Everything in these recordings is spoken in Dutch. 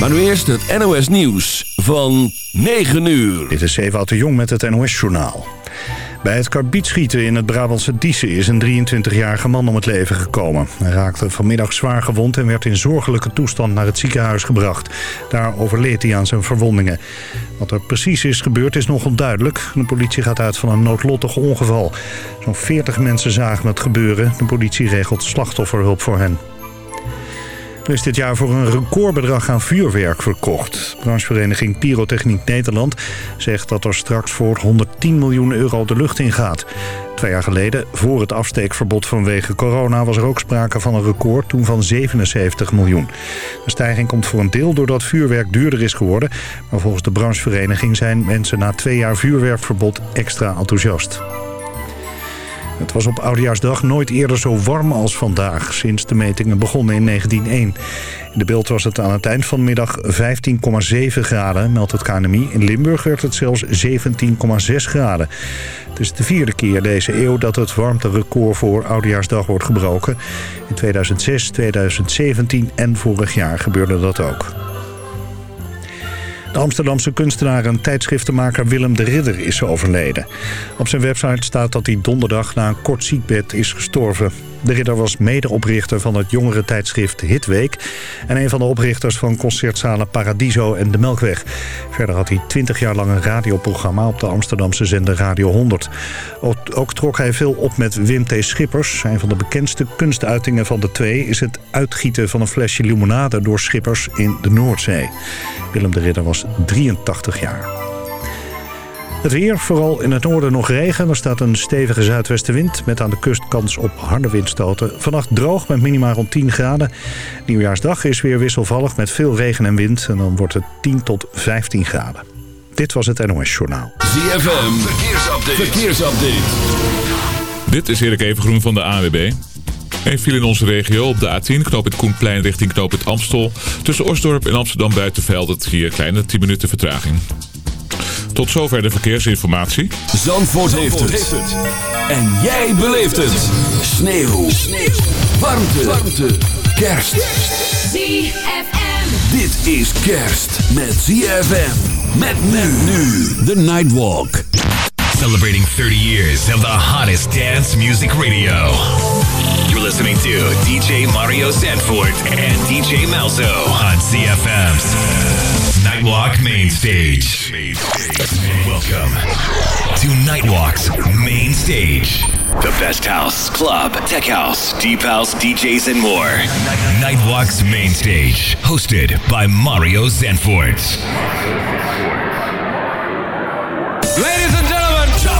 Maar nu eerst het NOS Nieuws van 9 uur. Dit is Ewout de Jong met het NOS Journaal. Bij het karbietschieten in het Brabantse Diezen is een 23-jarige man om het leven gekomen. Hij raakte vanmiddag zwaar gewond en werd in zorgelijke toestand naar het ziekenhuis gebracht. Daar overleed hij aan zijn verwondingen. Wat er precies is gebeurd is nog onduidelijk. De politie gaat uit van een noodlottig ongeval. Zo'n 40 mensen zagen het gebeuren. De politie regelt slachtofferhulp voor hen. Is dit jaar voor een recordbedrag aan vuurwerk verkocht. Branchevereniging Pyrotechniek Nederland zegt dat er straks voor 110 miljoen euro de lucht in gaat. Twee jaar geleden, voor het afsteekverbod vanwege corona... was er ook sprake van een record, toen van 77 miljoen. De stijging komt voor een deel doordat vuurwerk duurder is geworden. Maar volgens de branchevereniging zijn mensen na twee jaar vuurwerkverbod extra enthousiast. Het was op Oudejaarsdag nooit eerder zo warm als vandaag... sinds de metingen begonnen in 1901. In de beeld was het aan het eind van de middag 15,7 graden, meldt het KNMI. In Limburg werd het zelfs 17,6 graden. Het is de vierde keer deze eeuw dat het warmterecord voor Oudejaarsdag wordt gebroken. In 2006, 2017 en vorig jaar gebeurde dat ook. De Amsterdamse kunstenaar en tijdschriftenmaker Willem de Ridder is overleden. Op zijn website staat dat hij donderdag na een kort ziekbed is gestorven. De ridder was medeoprichter van het jongere tijdschrift Hitweek... en een van de oprichters van concertzalen Paradiso en De Melkweg. Verder had hij 20 jaar lang een radioprogramma op de Amsterdamse zender Radio 100. Ook, trok hij veel op met Wim T. Schippers. Een van de bekendste kunstuitingen van de twee... is het uitgieten van een flesje limonade door Schippers in de Noordzee. Willem de Ridder was 83 jaar. Het weer, vooral in het noorden nog regen. Er staat een stevige zuidwestenwind met aan de kust kans op harde windstoten. Vannacht droog met minimaal rond 10 graden. Nieuwjaarsdag is weer wisselvallig met veel regen en wind. En dan wordt het 10 tot 15 graden. Dit was het NOS Journaal. ZFM, verkeersupdate. verkeersupdate. Dit is Erik Evengroen van de AWB. Een viel in onze regio op de A10, knoop het Koenplein richting knoop het Amstel. Tussen Osdorp en Amsterdam Buitenveld het hier kleine 10 minuten vertraging. Tot zover de verkeersinformatie. Zandvoort, heeft, het. En jij beleeft het. Sneeuw. Sneeuw. Warmte. Warmte. Kerst. ZFM. Dit is kerst met ZFM. Met men nu. The Nightwalk. Celebrating 30 years of the hottest dance music radio. You're listening to DJ Mario Sanford and DJ Malzo on CFM's Nightwalk Main Stage. Welcome to Nightwalk's Main Stage. The best house, club, tech house, deep house, DJs, and more. Nightwalk's Main Stage, hosted by Mario Zanfort. Ladies and gentlemen.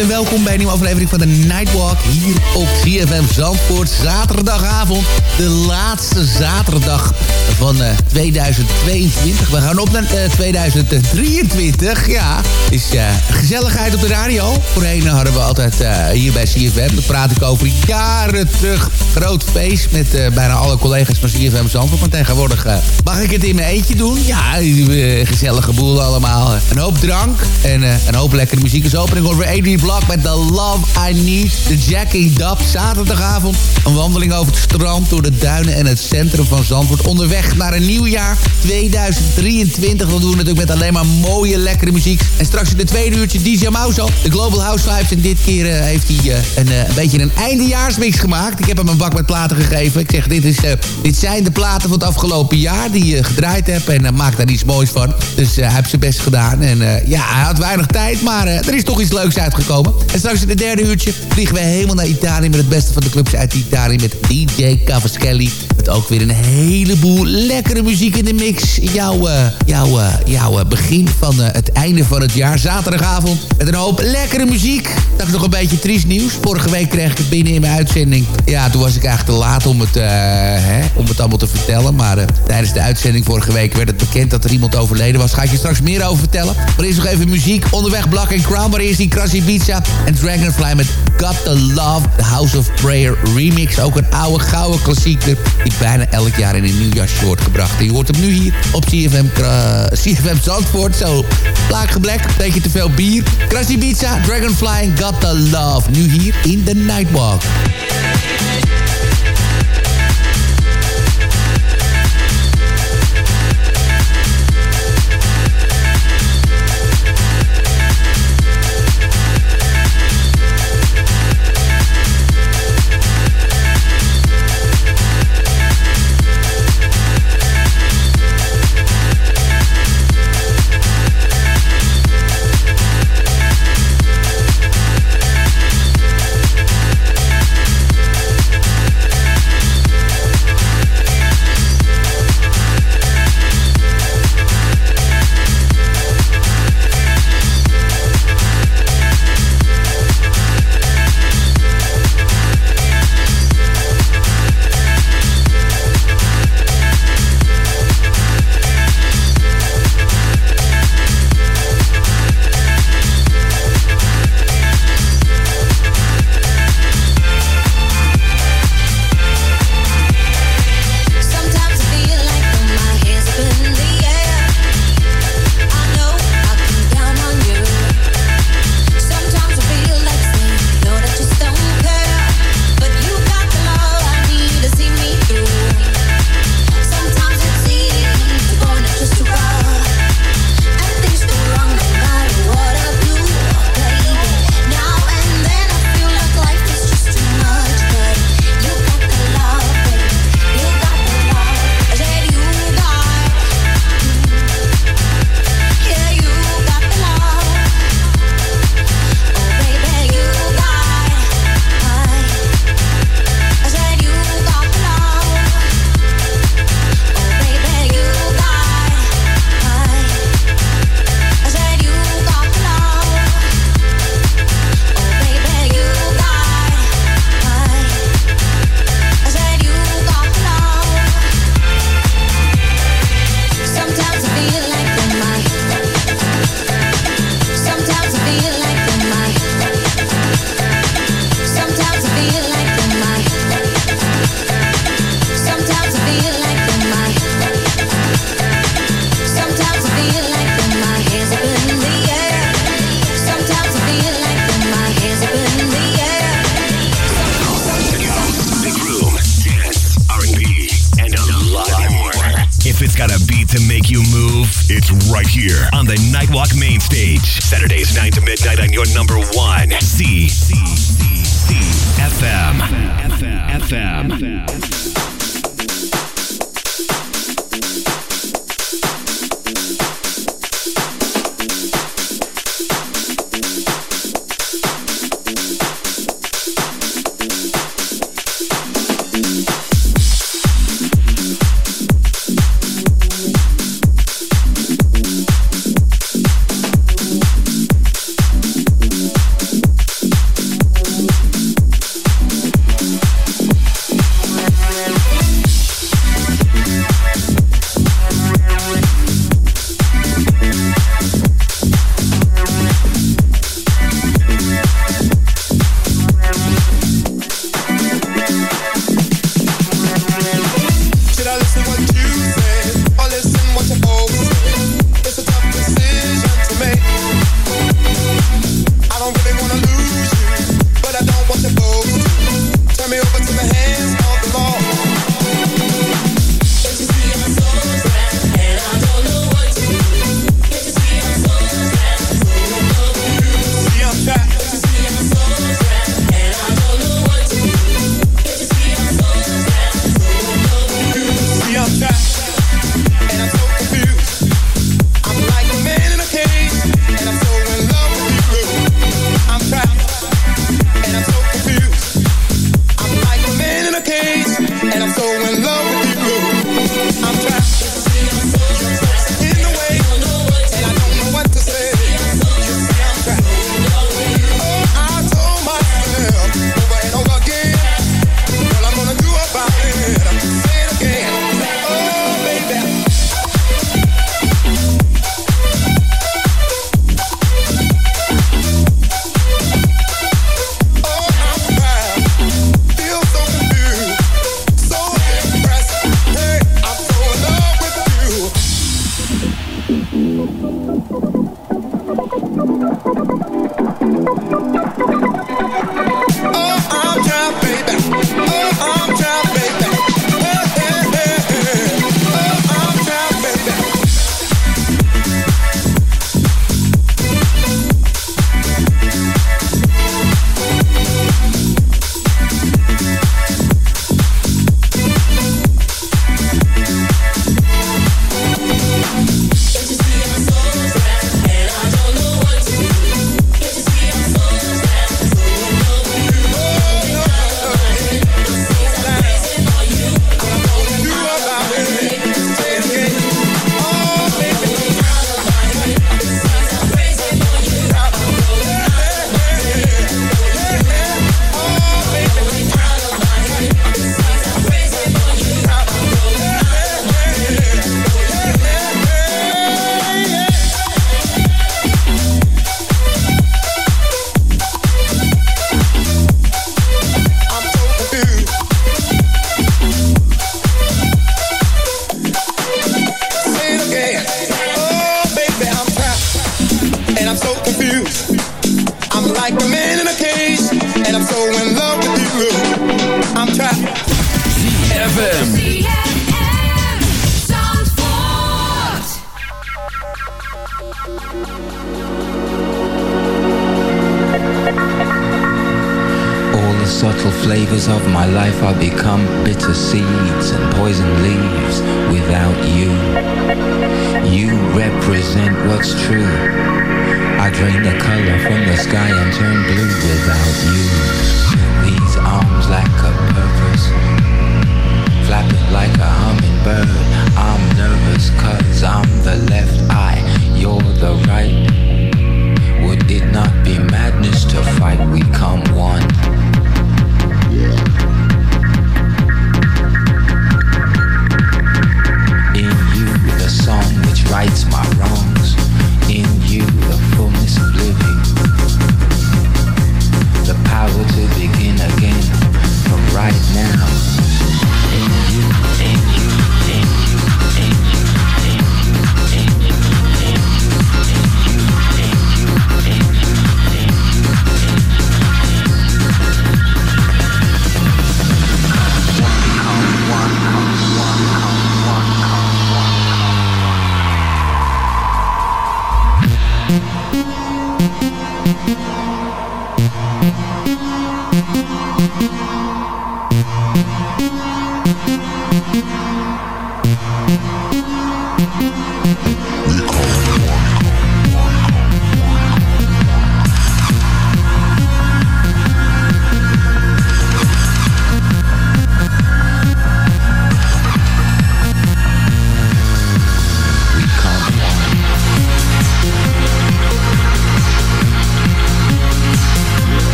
En welkom bij een nieuwe aflevering van de Nightwalk hier op CFM Zandvoort. Zaterdagavond, de laatste zaterdag van uh, eh, 2022. We gaan op naar uh, eh, 2023. Ja, is uh, gezelligheid op de radio. Voorheen hadden we altijd hier bij CFM, daar praat ik over jaren terug. Groot feest met bijna alle collega's van CFM Zandvoort. Maar tegenwoordig mag ik het in mijn eentje doen. Ja, gezellige boel allemaal. Een hoop drank en een hoop lekkere muziek. Is opening over Adrian Met The Love I Need. De Jackie Dub. Zaterdagavond een wandeling over het strand, door de duinen en het centrum van Zandvoort. Onderweg naar een nieuw jaar 2023. Dat doen we natuurlijk met alleen maar mooie, lekkere muziek. En straks in de tweede uurtje DJ Mauso. De Global House Vibes. En dit keer uh, heeft hij uh, een, uh, een, beetje een eindejaarsmix gemaakt. Ik heb hem een bak met platen gegeven. Ik zeg, dit, is, dit zijn de platen van het afgelopen jaar die je gedraaid hebt. En maakt daar iets moois van. Dus hij heeft zijn best gedaan. En ja, hij had weinig tijd, maar er is toch iets leuks uitgekomen. En straks in het derde uurtje vliegen we helemaal naar Italië... met het beste van de clubs uit Italië met DJ Cavaschelli. Met ook weer een heleboel lekkere muziek in de mix. Jouw, uh, jouw, uh, jouw uh, begin van het einde van het jaar. Zaterdagavond met een hoop lekkere muziek. Dat is nog een beetje triest nieuws. Vorige week kreeg ik het binnen in mijn uitzending. Ja, toen was ik eigenlijk te laat om het, hè, om het allemaal te vertellen. Maar tijdens de uitzending vorige week werd het bekend dat er iemand overleden was. Ga ik je straks meer over vertellen. Maar eerst nog even muziek. Onderweg Black and Crown. Maar eerst die Krassi En Dragonfly met Got the Love. The House of Prayer remix. Ook een oude gouden klassieker die bijna elk jaar in een nieuw jasje wordt gebracht. En je hoort hem nu hier op CFM, uh, CFM Zandvoort. Zo, plaakgeblek, beetje te veel bier. Krassi Pizza, Dragonfly Got the Love. Nu hier in The Nightwalk.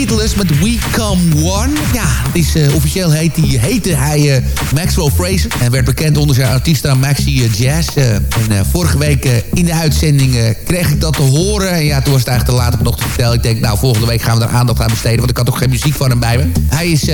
Fateless met We Come One. Ja, is, uh, officieel heet die, heette hij uh, Maxwell Fraser. En werd bekend onder zijn artiesta Maxi Jazz. en vorige week in de uitzending kreeg ik dat te horen. En ja, toen was het eigenlijk te laat om nog te vertellen. Ik denk, nou, volgende week gaan we er aandacht aan besteden. Want ik had toch geen muziek van hem bij me. Hij is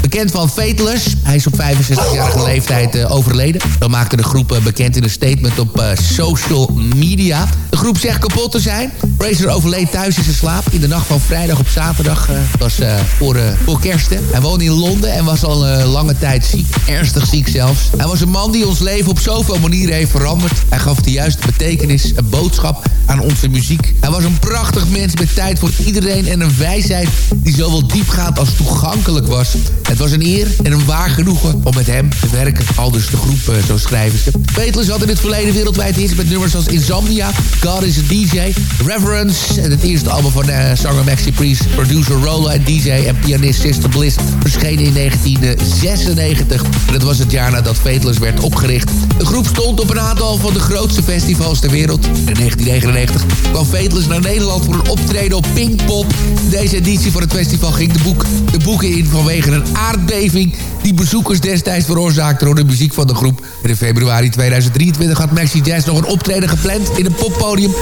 bekend van Fateless. Hij is op 65-jarige leeftijd overleden. Dan maakte de groep bekend in een statement op social media. De groep zegt kapot te zijn. Fraser overleed thuis in zijn slaap in de nacht van vrijdag op zaterdag. Was voor, voor kerst. Hij woonde in Londen en was al lange tijd ziek. Ernstig ziek zelfs. Hij was een man die ons leven op zoveel manieren heeft veranderd. Hij gaf de juiste betekenis, een boodschap aan onze muziek. Hij was een prachtig mens met tijd voor iedereen en een wijsheid die zowel diepgaand als toegankelijk was. Het was een eer en een waar genoegen om met hem te werken. Al dus de groep, zo schrijven ze. Beatles had in het verleden wereldwijd hits met nummers als Insomnia, God is a DJ, Reverence en het eerste album van uh, zanger Maxi Priest, producer Rolo en DJ en pianist Sister Bliss verschenen in 1996. En dat was het jaar nadat Fateless werd opgericht. De groep stond op een aantal van de grootste festivals ter wereld. In 1999 kwam Fateless naar Nederland voor een optreden op Pinkpop. Deze editie van het festival ging de, boek, de boeken in vanwege een aardbeving die bezoekers destijds veroorzaakte door de muziek van de groep. En in februari 2023 had Maxi Jazz nog een optreden gepland in het poppodium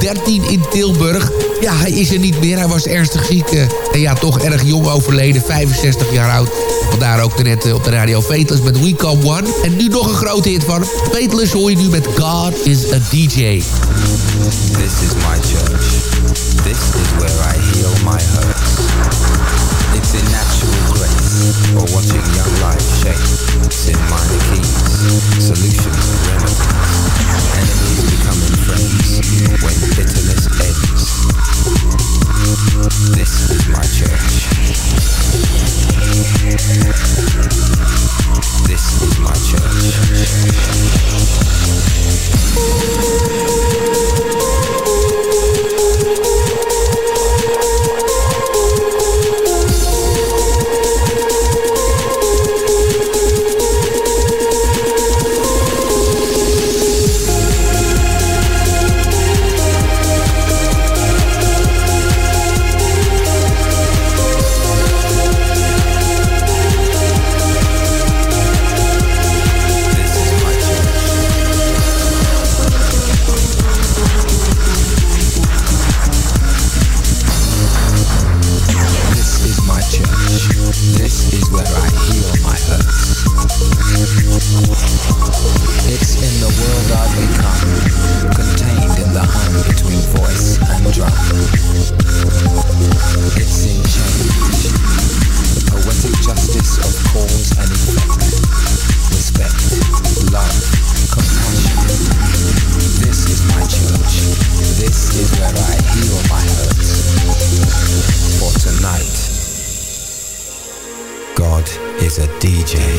013 in Tilburg. Ja, hij is er niet meer. Hij was ernstig ziek uh, en ja, toch erg jong overleden, 65 jaar oud. Vandaar ook net uh, op de radio Fateless met We Come One. En nu nog een grote hit van. Fateless hoor je nu met God is a DJ. This is my church. This is where I heal my hurts. It's in natural grace or watching young life shape. It's in minor keys, solutions and remedies. Enemies becoming friends when bitterness ends. This is my church. This is my God is a DJ.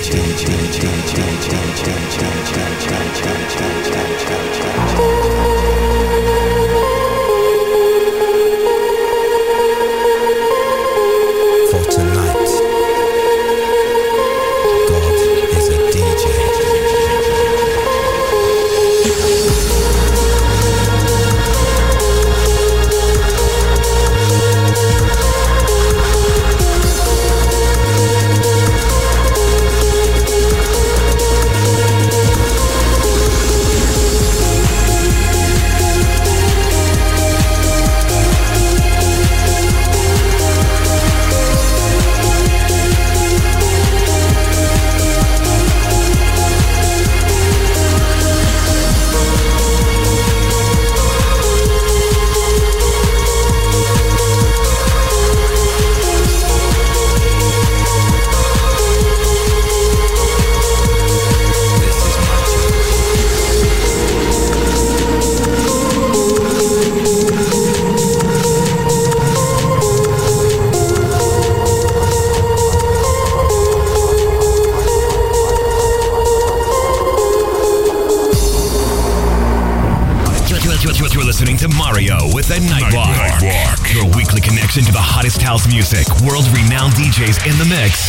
In the mix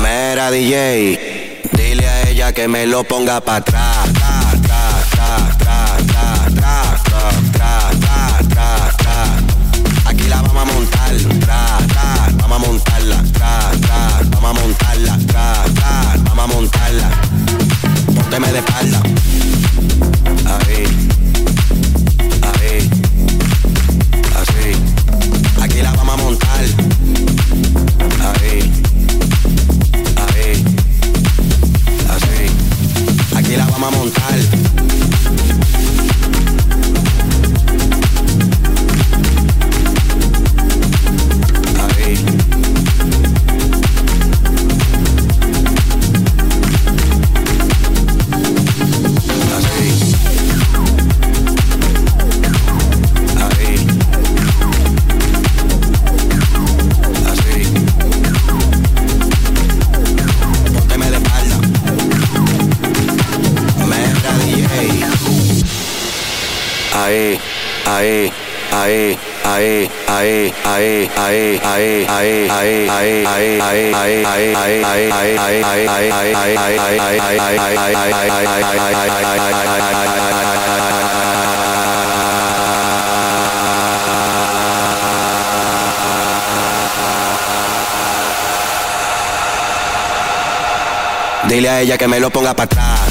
Mera DJ, dile a ella que me lo ponga para atrás. que me de Dile a ella que me lo ponga para atrás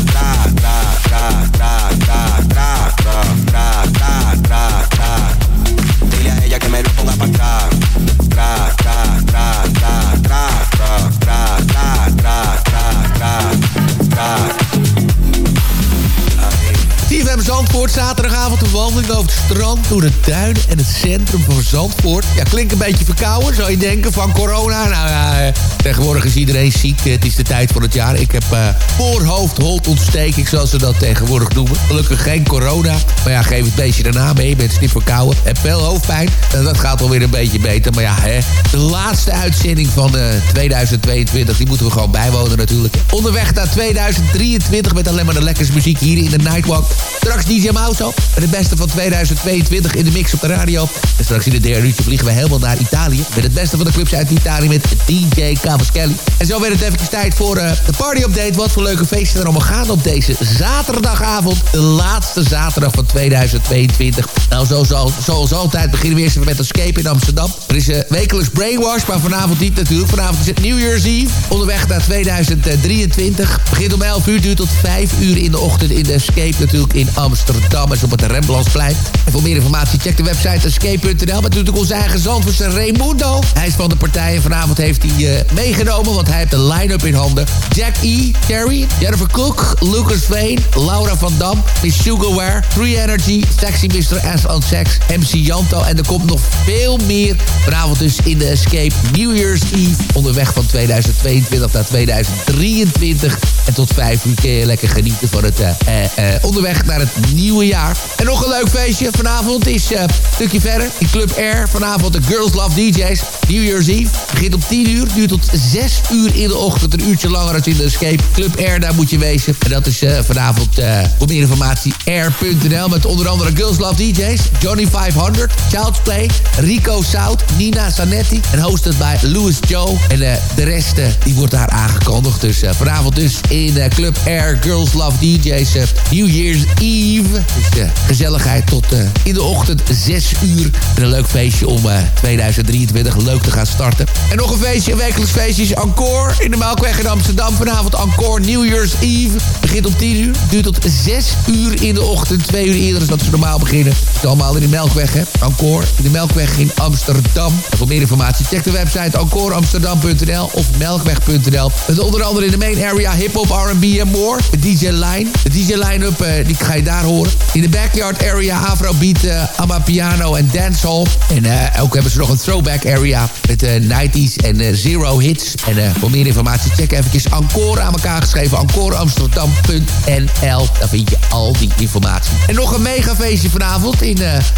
een wandeling over het strand, door de tuinen en het centrum van Zandvoort. Ja, klinkt een beetje verkouden, zou je denken, van corona. Nou ja, eh, tegenwoordig is iedereen ziek. Het is de tijd van het jaar. Ik heb uh, voorhoofdholtontsteking, zoals ze dat tegenwoordig noemen. Gelukkig geen corona. Maar ja, geef het beestje daarna mee. Je bent verkouden. Heb veel hoofdpijn. En dat gaat alweer een beetje beter. Maar ja, hè, de laatste uitzending van uh, eh, 2022, die moeten we gewoon bijwonen natuurlijk. Onderweg naar 2023 met alleen maar de lekkers muziek hier in de Nightwalk. Straks DJ Mauso. Het beste van 2022 in de mix op de radio. En straks in de derde uurtje vliegen we helemaal naar Italië. Met het beste van de clubs uit Italië met DJ Cavaschelli. En zo werd het even tijd voor uh, de party-update. Wat voor leuke feesten er allemaal gaan op deze zaterdagavond. De laatste zaterdag van 2022. Nou, zo, zo, zoals altijd beginnen we eerst even met Escape in Amsterdam. Er is uh, wekelijks Brainwash, maar vanavond niet natuurlijk. Vanavond is het New Year's Eve. Onderweg naar 2023. Begint om 11 uur, duurt tot 5 uur in de ochtend in de Escape natuurlijk in Amsterdam. is op het Rembrandtsplein. En voor meer informatie check de website escape.nl. Met natuurlijk onze eigen zandvoerster Raimundo. Hij is van de partij en vanavond heeft hij uh, meegenomen, want hij heeft de line-up in handen. Jack E. Carey, Jennifer Cook, Lucas Vane, Laura van Dam, Miss Sugarware, Free Energy, Sexy Mr. S on Sex, MC Janto. En er komt nog veel meer vanavond dus in de Escape New Year's Eve. Onderweg van 2022 naar 2023. En tot 5 uur kun lekker genieten van het uh, uh, onderweg naar het nieuwe jaar. En nog een leuk feestje. Vanavond is uh, een stukje verder in Club Air. Vanavond de Girls Love DJs. New Year's Eve. Begint om 10 uur. Duurt tot 6 uur in de ochtend. Een uurtje langer als in de Escape. Club Air, daar moet je wezen. En dat is uh, vanavond uh, voor meer informatie air.nl. Met onder andere Girls Love DJs. Johnny 500. Child's Play. Rico Sout. Nina Zanetti. En hosted bij Louis Joe. En de rest die wordt daar aangekondigd. Dus vanavond dus in Club Air. Girls Love DJs. New Year's Eve. Dus uh, gezelligheid tot uh, in de ochtend 6 uur. En een leuk feestje om uh, 2023 leuk te gaan starten. En nog een feestje, een wekelijks feestje is Encore in de Melkweg in Amsterdam. Vanavond Encore New Year's Eve. Begint om 10 uur, duurt tot 6 uur in de ochtend. Twee uur eerder dan ze normaal beginnen. Het is allemaal in de Melkweg, hè. Encore in de Melkweg in Amsterdam. En voor meer informatie check de website encoreamsterdam.nl of melkweg.nl. Met onder andere in de main area hip-hop, R&B en more. De DJ Line. De DJ Line-up, die ga je daar horen. In de backyard area Afrobeat, uh, ABBA piano en dancehall. En uh, ook hebben ze nog een throwback area met uh, 90s en zero hits. En voor meer informatie check even Encore aan elkaar geschreven. EncoreAmsterdam.nl Daar vind je al die informatie. En nog een mega feestje vanavond in,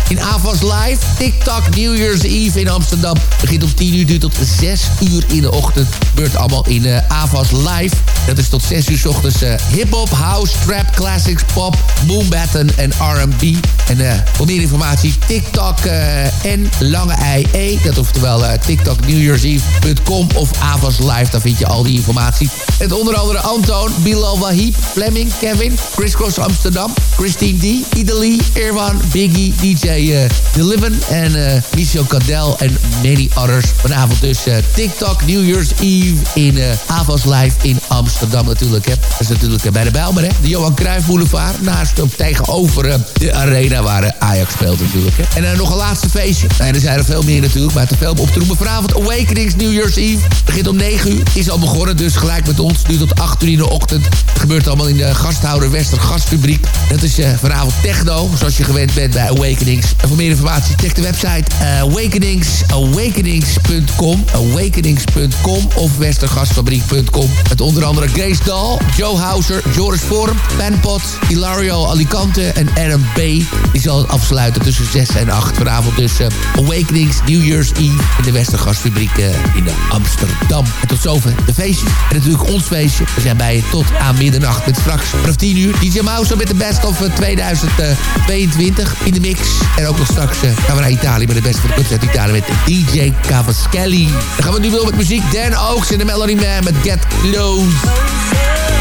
in Avas Live. TikTok New Year's Eve in Amsterdam. Begint om 10 uur, duurt tot 6 uur in de ochtend. Gebeurt allemaal in Avas Live. Dat is tot 6 uur s ochtends hip-hop, house, trap, classics, pop, boombatten en R&B. En uh, voor meer informatie TikTok en lange IE. Dat oftewel TikTok NewYear'sEve.com of Avas Live. Daar vind je al die informatie. En onder andere Antoon, Bilal Wahib, Fleming, Kevin, Chris Cross Amsterdam, Christine D, Idali, Irwan, Biggie, DJ uh, Deliven en uh, Michel Cadel en many others. Vanavond dus uh, TikTok New Year's Eve in uh, Avas Live in Amsterdam natuurlijk. Hè. Dat is natuurlijk bij de Bijlmer, hè. De Johan Cruijff Boulevard. Naast tegenover de arena waar Ajax speelt natuurlijk. En nog een laatste feestje. Nou, er zijn er veel meer natuurlijk, maar te veel op te roepen. Vanavond Awakenings New Year's Eve. Begint om 9 uur. Is al begonnen, dus gelijk met ons. Nu tot 8 uur in de ochtend. Het gebeurt allemaal in de gasthouder Wester Gastfabriek. Dat is vanavond techno, zoals je gewend bent bij Awakenings. En voor meer informatie check de website uh, Awakenings, awakenings.com, awakenings.com of westergasfabriek.com. Met onder andere Grace Dahl, Joe Hauser, Joris Vorm, Penpot, Alicante en Adam B. Die zal het afsluiten tussen 6 en 8 vanavond. Dus uh, Awakenings New Year's Eve in de Westergasfabriek uh, in Amsterdam. En tot zover de feestjes. En natuurlijk ons feestje. We zijn bij je tot aan middernacht met straks vanaf 10 uur. DJ Mouse met de best of 2022 in de mix. En ook nog straks gaan we naar Italië met de beste van de uit Italië met DJ Cavaschelli. Dan gaan we nu wel met muziek. Dan Oaks in de Melody Man met Get Close.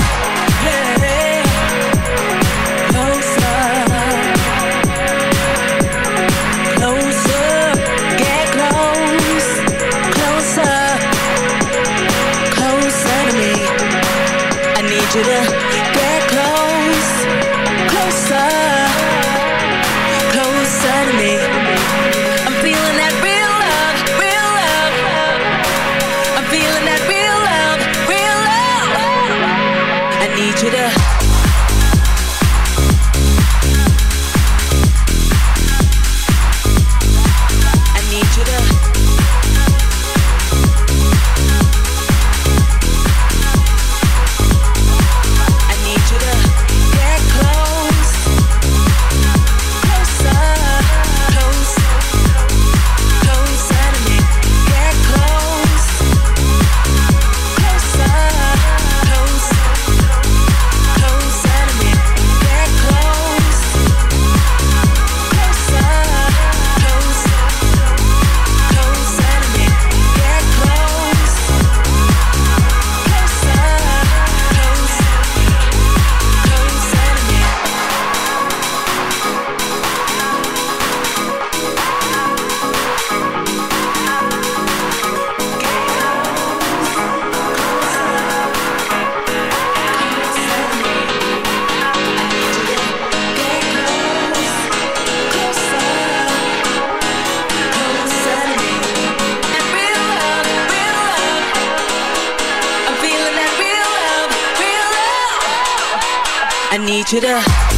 Need you to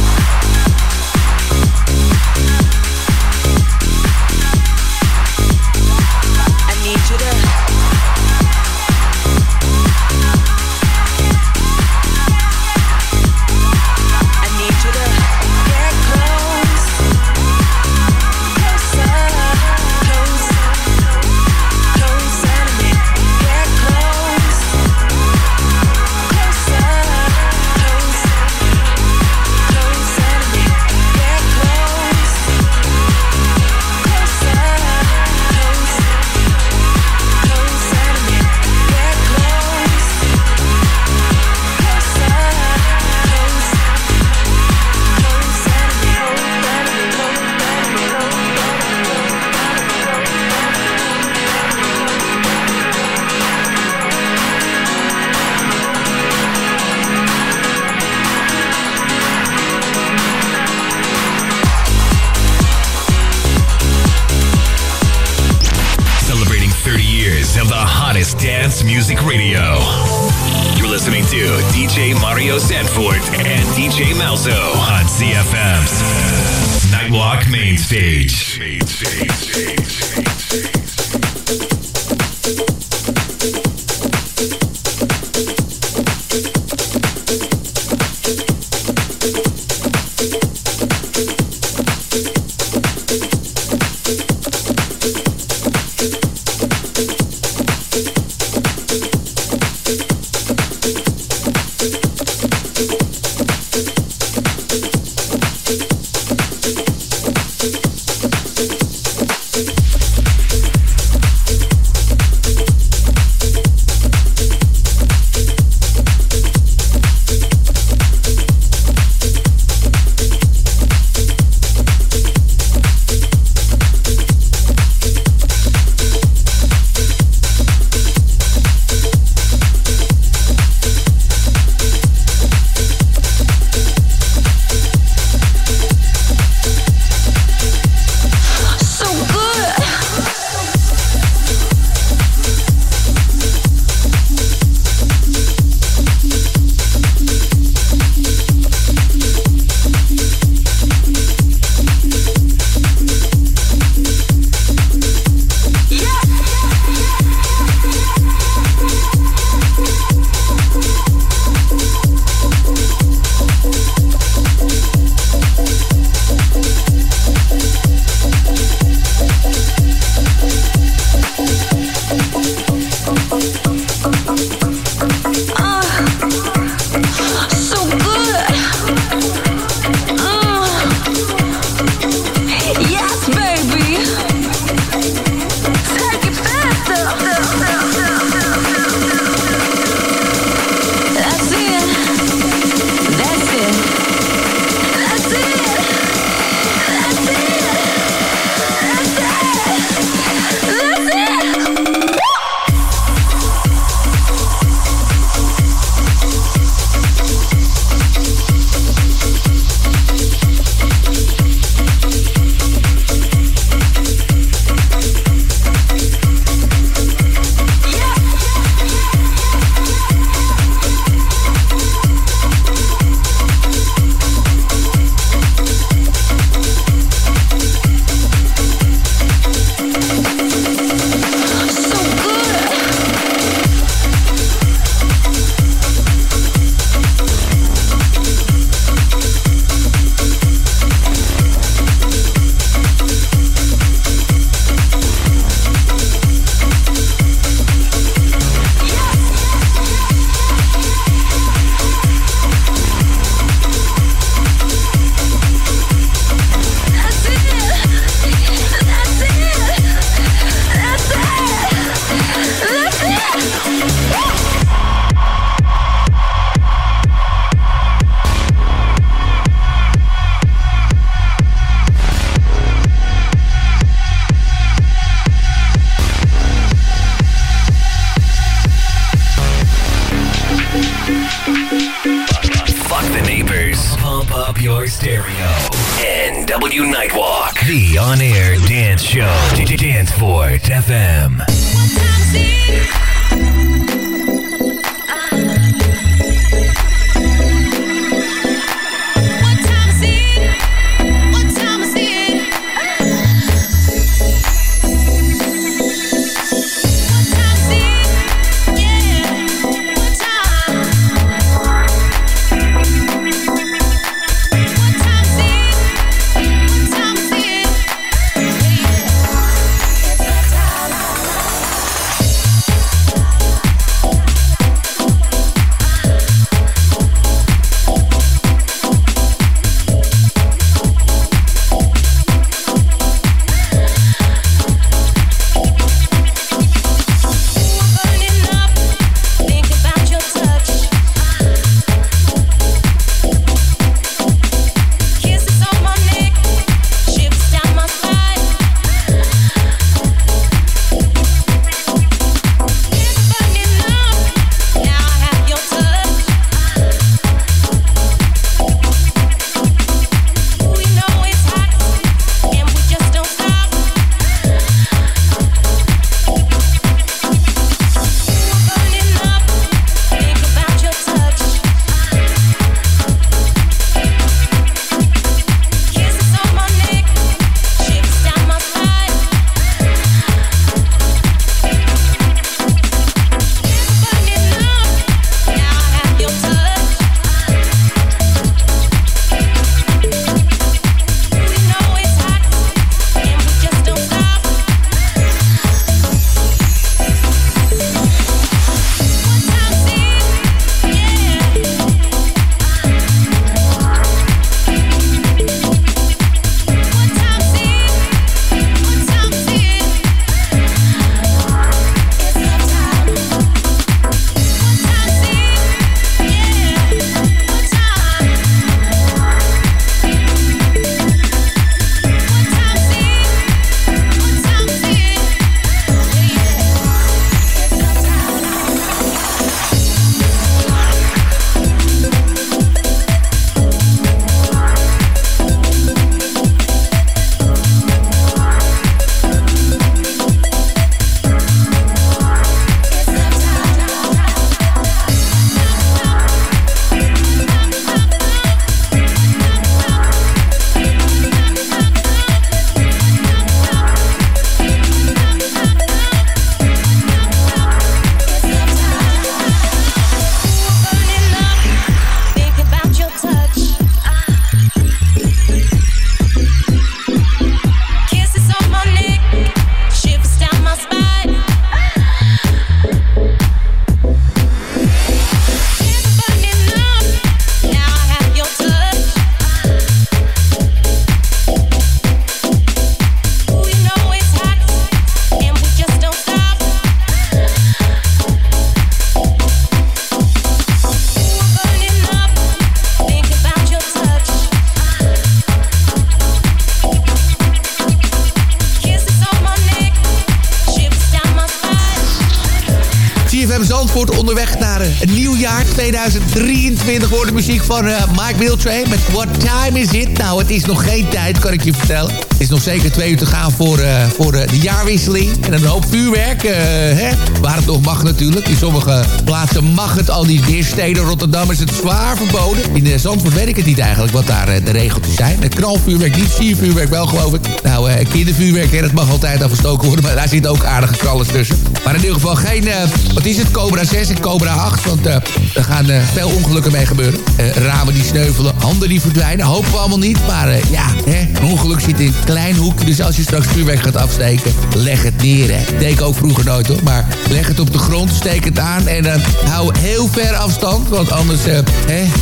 van uh, Mike Miltrain met What Time Is It? Nou, het is nog geen tijd, kan ik je vertellen. Het is nog zeker twee uur te gaan voor, uh, voor de jaarwisseling. En een hoop vuurwerk, hè? waar het nog mag natuurlijk. In sommige plaatsen mag het al niet meer. Steden Rotterdam is het zwaar verboden. In Zandvoort weet ik het niet eigenlijk wat daar de regeltjes zijn. Het knalvuurwerk niet, siervuurwerk wel geloof ik. Nou, kindervuurwerk, hè, dat mag altijd afgestoken worden. Maar daar zitten ook aardige knallers tussen. Maar in ieder geval geen, wat is het, Cobra 6 en Cobra 8. Want uh, er gaan uh, veel ongelukken mee gebeuren. Ramen die sneuvelen, handen die verdwijnen. Hopen we allemaal niet. Maar ja, hè, een ongeluk zit in een klein hoekje. Dus als je straks vuurwerk gaat afsteken, leg het neer. Hè. Deed ook vroeger nooit hoor. Maar leg het op de grond, steek het aan. En hou heel ver afstand. Want anders hè,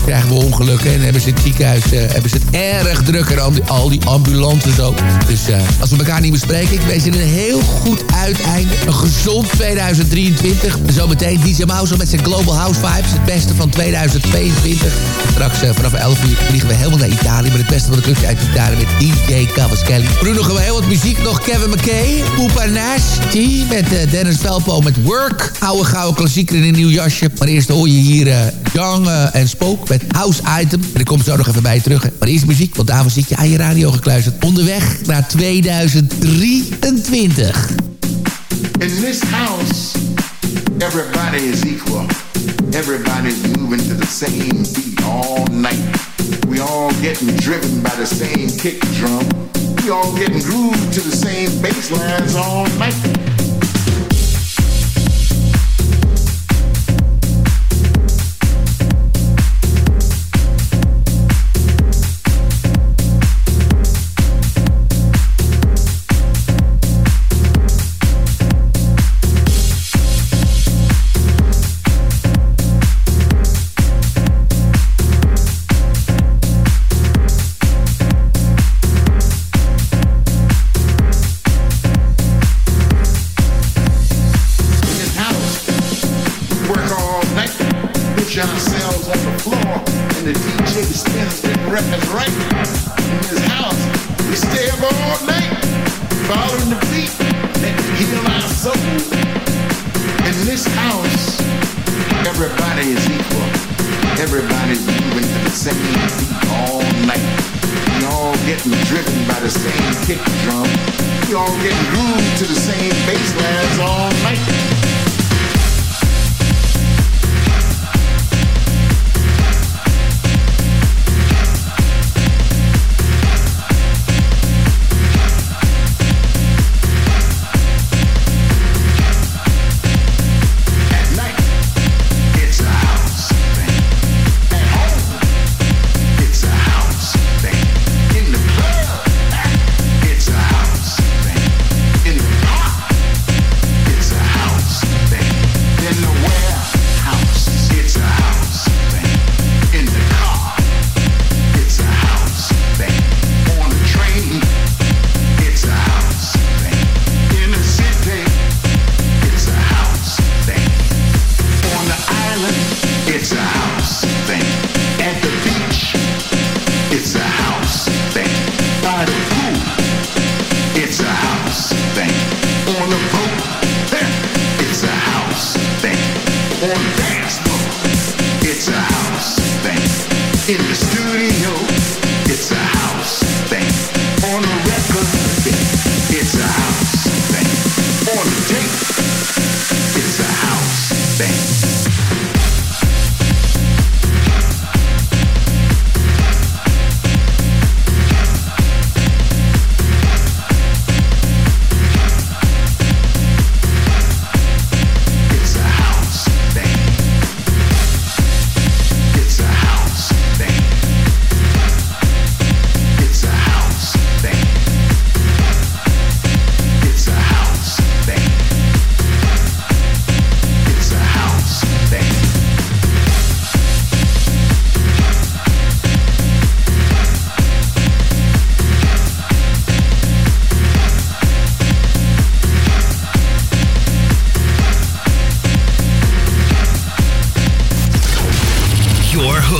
krijgen we ongelukken. En hebben ze het ziekenhuis hebben ze het erg druk. En al die, ambulances ook. Dus als we elkaar niet bespreken, ik wens je een heel goed uiteinde. Een gezond 2023. Zometeen DJ Mouse met zijn Global House Vibes. Het beste van 2022. Straks uh, vanaf 11 uur vliegen we helemaal naar Italië... met het beste van de clubje uit Italië met DJ Cavaschelli. Bruno gaan we heel wat muziek nog. Kevin McKay, Poopa Nash, T met uh, Dennis Velpo met Work. Oude gouden klassieker in een nieuw jasje. Maar eerst hoor je hier uh, Young en Spook met House Item. En ik kom zo nog even bij terug. Maar eerst muziek, want daarvoor zit je aan je radio gekluisterd. Onderweg naar 2023. In this house... Everybody is equal. Everybody's moving to the same beat all night. We all getting driven by the same kick drum. We all getting grooved to the same bass lines all night.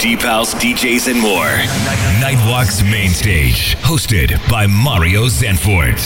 Deep house, DJs, and more. Nightwalk's main stage, hosted by Mario Zanfort.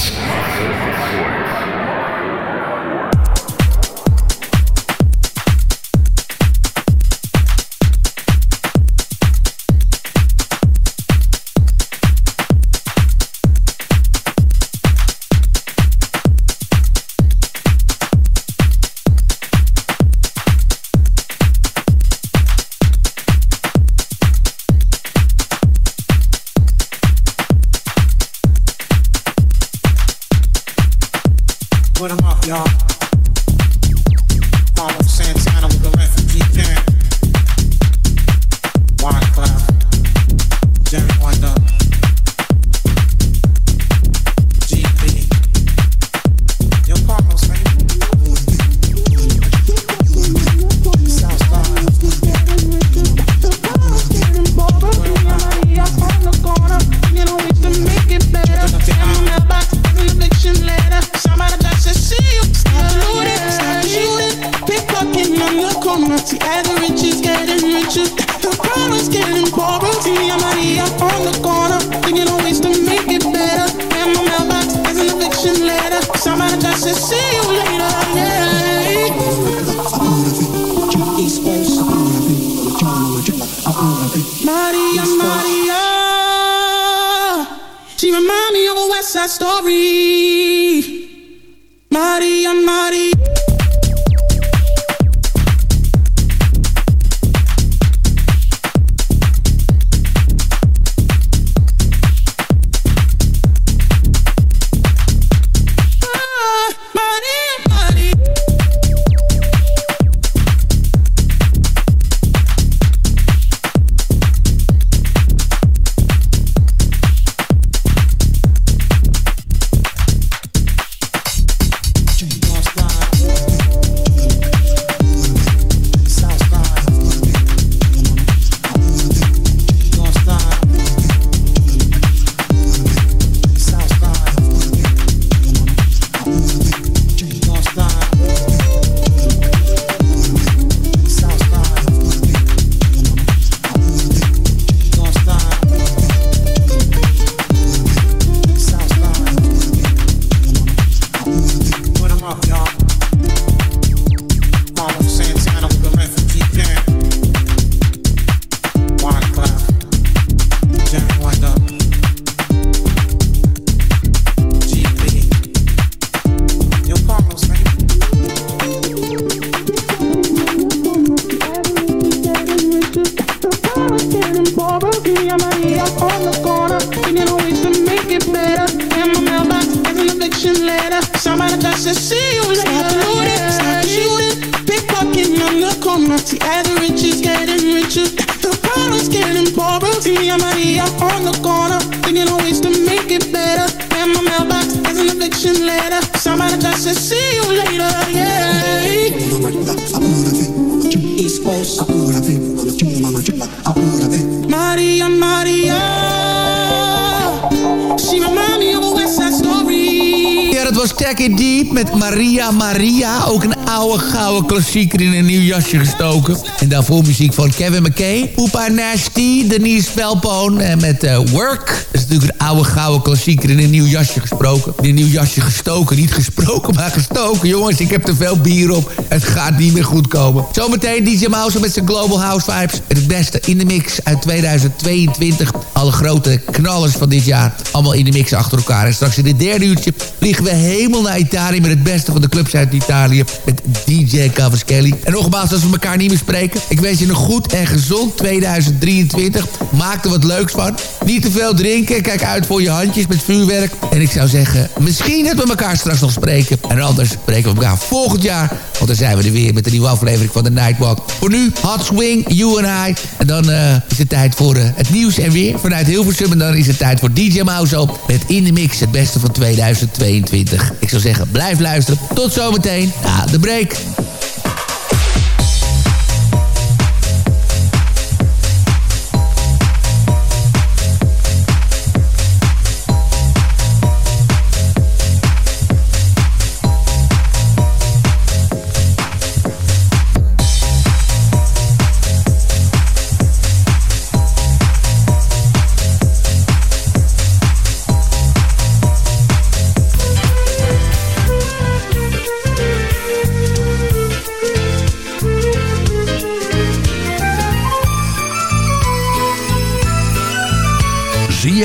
Story. Maria, Maria. She Story. Ja, dat was Tech It Deep met Maria Maria. Ook een oude gouden klassieker in een nieuw jasje gestoken. En daarvoor muziek van Kevin McKay. Poepa Nasty, Denise Velpoon en met eh, Work. Dat is natuurlijk een oude gouden klassieker in een nieuw jasje gesproken. In een nieuw jasje gestoken. Niet gesproken, maar gestoken. Jongens, ik heb te veel bier op. Het gaat niet meer goed komen. Zometeen DJ Mouse met zijn Global House Vibes. Het beste in de mix uit 2022. Alle grote knallers van dit jaar. Allemaal in de mix achter elkaar. En straks in het derde uurtje vliegen we helemaal naar Italië... met het beste van de clubs uit Italië. Met DJ Cavaschelli. En nogmaals, als we elkaar niet meer spreken... ik wens je een goed en gezond 2023. Maak er wat leuks van. Niet te veel drinken. Kijk uit voor je handjes met vuurwerk. En ik zou zeggen, misschien dat we elkaar straks nog spreken. En anders spreken we elkaar volgend jaar. Want dan zijn we er weer met een nieuwe aflevering van de Nightwalk. Voor nu, Hot Swing, You and I. En dan eh, is het tijd voor eh, het nieuws en weer vanuit Hilversum. En dan is het tijd voor DJ Mauzo met In The Mix, het beste van 2022. Ik zou zeggen, blijf luisteren. Tot zometeen na de break.